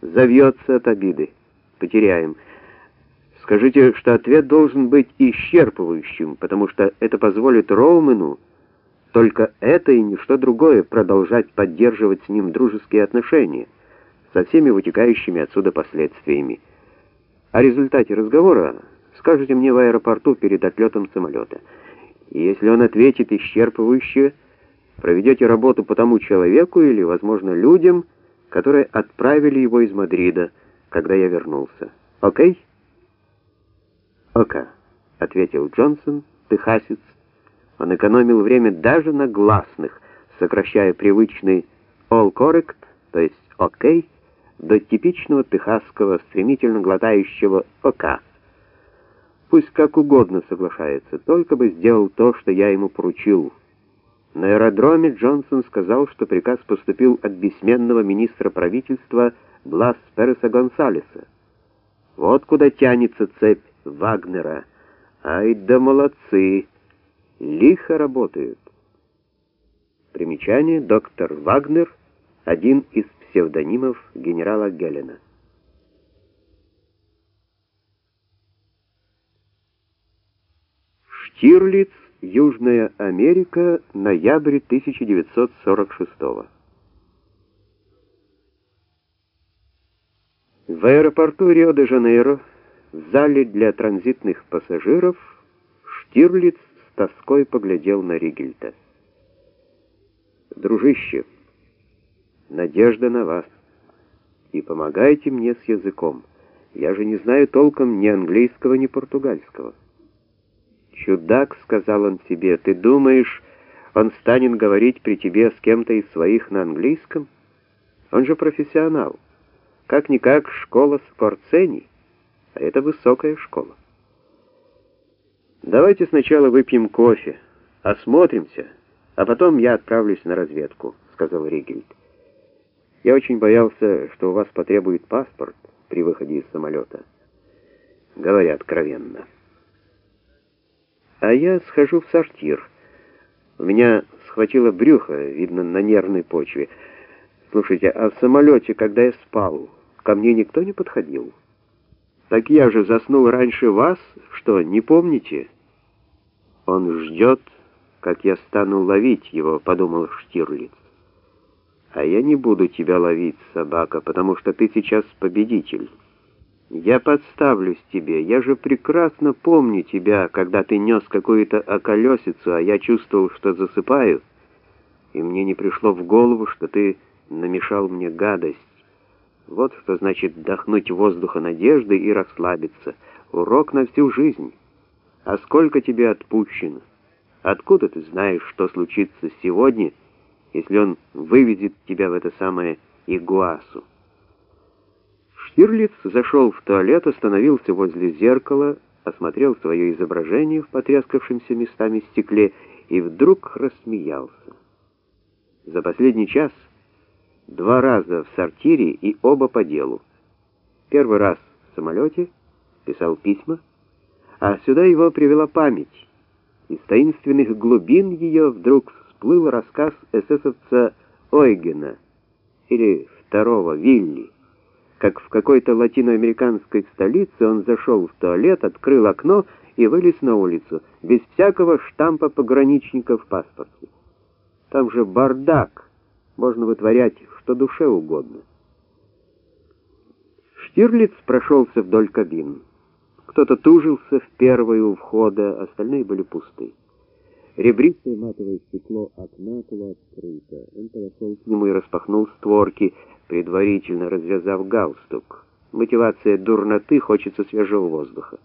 завьется от обиды. Потеряем. Скажите, что ответ должен быть исчерпывающим, потому что это позволит Роумену только это и ничто другое продолжать поддерживать с ним дружеские отношения со всеми вытекающими отсюда последствиями. О результате разговора скажете мне в аэропорту перед отлетом самолета. И если он ответит исчерпывающе, проведете работу по тому человеку или, возможно, людям, которые отправили его из Мадрида, когда я вернулся. Окей? Ока, ответил Джонсон, техасец. Он экономил время даже на гласных, сокращая привычный all correct, то есть окей, до типичного техасского, стремительно глотающего ока. Пусть как угодно соглашается, только бы сделал то, что я ему поручил. На аэродроме Джонсон сказал, что приказ поступил от бессменного министра правительства Блас Переса Гонсалеса. Вот куда тянется цепь Вагнера. Ай да молодцы! Лихо работают. Примечание. Доктор Вагнер — один из псевдонимов генерала Гелена. Штирлиц, Южная Америка, ноябрь 1946 В аэропорту Рио-де-Жанейро, в зале для транзитных пассажиров, Штирлиц с тоской поглядел на Ригельта. «Дружище, надежда на вас. И помогайте мне с языком. Я же не знаю толком ни английского, ни португальского». «Чудак», — сказал он себе, — «ты думаешь, он станет говорить при тебе с кем-то из своих на английском? Он же профессионал. Как-никак школа Скорцени, а это высокая школа». «Давайте сначала выпьем кофе, осмотримся, а потом я отправлюсь на разведку», — сказал Ригельд. «Я очень боялся, что у вас потребует паспорт при выходе из самолета. Говоря откровенно». А я схожу в сортир. У меня схватило брюхо, видно, на нервной почве. Слушайте, а в самолете, когда я спал, ко мне никто не подходил? Так я же заснул раньше вас, что, не помните? Он ждет, как я стану ловить его, подумал Штирлиц. А я не буду тебя ловить, собака, потому что ты сейчас победитель. Я подставлюсь тебе. Я же прекрасно помню тебя, когда ты нес какую-то околесицу, а я чувствовал, что засыпаю, и мне не пришло в голову, что ты намешал мне гадость. Вот что значит вдохнуть воздуха надежды и расслабиться. Урок на всю жизнь. А сколько тебе отпущено? Откуда ты знаешь, что случится сегодня, если он выведет тебя в это самое Игуасу? Штирлиц зашел в туалет, остановился возле зеркала, осмотрел свое изображение в потрескавшемся местами стекле и вдруг рассмеялся. За последний час два раза в сортире и оба по делу. Первый раз в самолете, писал письма, а сюда его привела память. Из таинственных глубин ее вдруг всплыл рассказ эсэсовца Ойгена или второго Вилли как в какой-то латиноамериканской столице он зашел в туалет, открыл окно и вылез на улицу, без всякого штампа пограничника в паспорте. Там же бардак, можно вытворять что душе угодно. Штирлиц прошелся вдоль кабин. Кто-то тужился в первой у входа, остальные были пусты. Ребристое матовое стекло окна было открыто. Он подошел к нему и распахнул створки, предварительно развязав галстук. Мотивация дурноты, хочется свежего воздуха.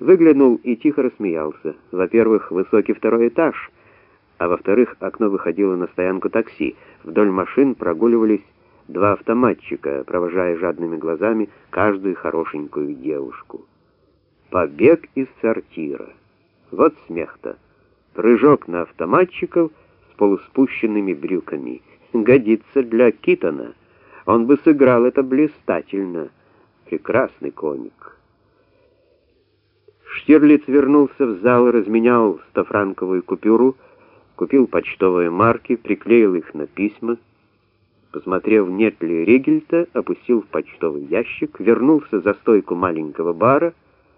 Выглянул и тихо рассмеялся. Во-первых, высокий второй этаж, а во-вторых, окно выходило на стоянку такси. Вдоль машин прогуливались два автоматчика, провожая жадными глазами каждую хорошенькую девушку. Побег из сортира. Вот смех-то. Прыжок на автоматчиков с полуспущенными брюками — годится для Китона. Он бы сыграл это блистательно. Прекрасный комик. Штирлиц вернулся в зал, разменял стофранковую купюру, купил почтовые марки, приклеил их на письма. Посмотрев, нет ли Ригельта, опустил в почтовый ящик, вернулся за стойку маленького бара